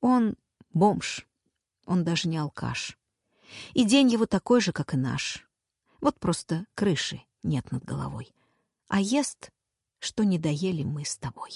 Он бомж, он даже не алкаш. И день его такой же, как и наш. Вот просто крыши нет над головой. А ест, что не доели мы с тобой.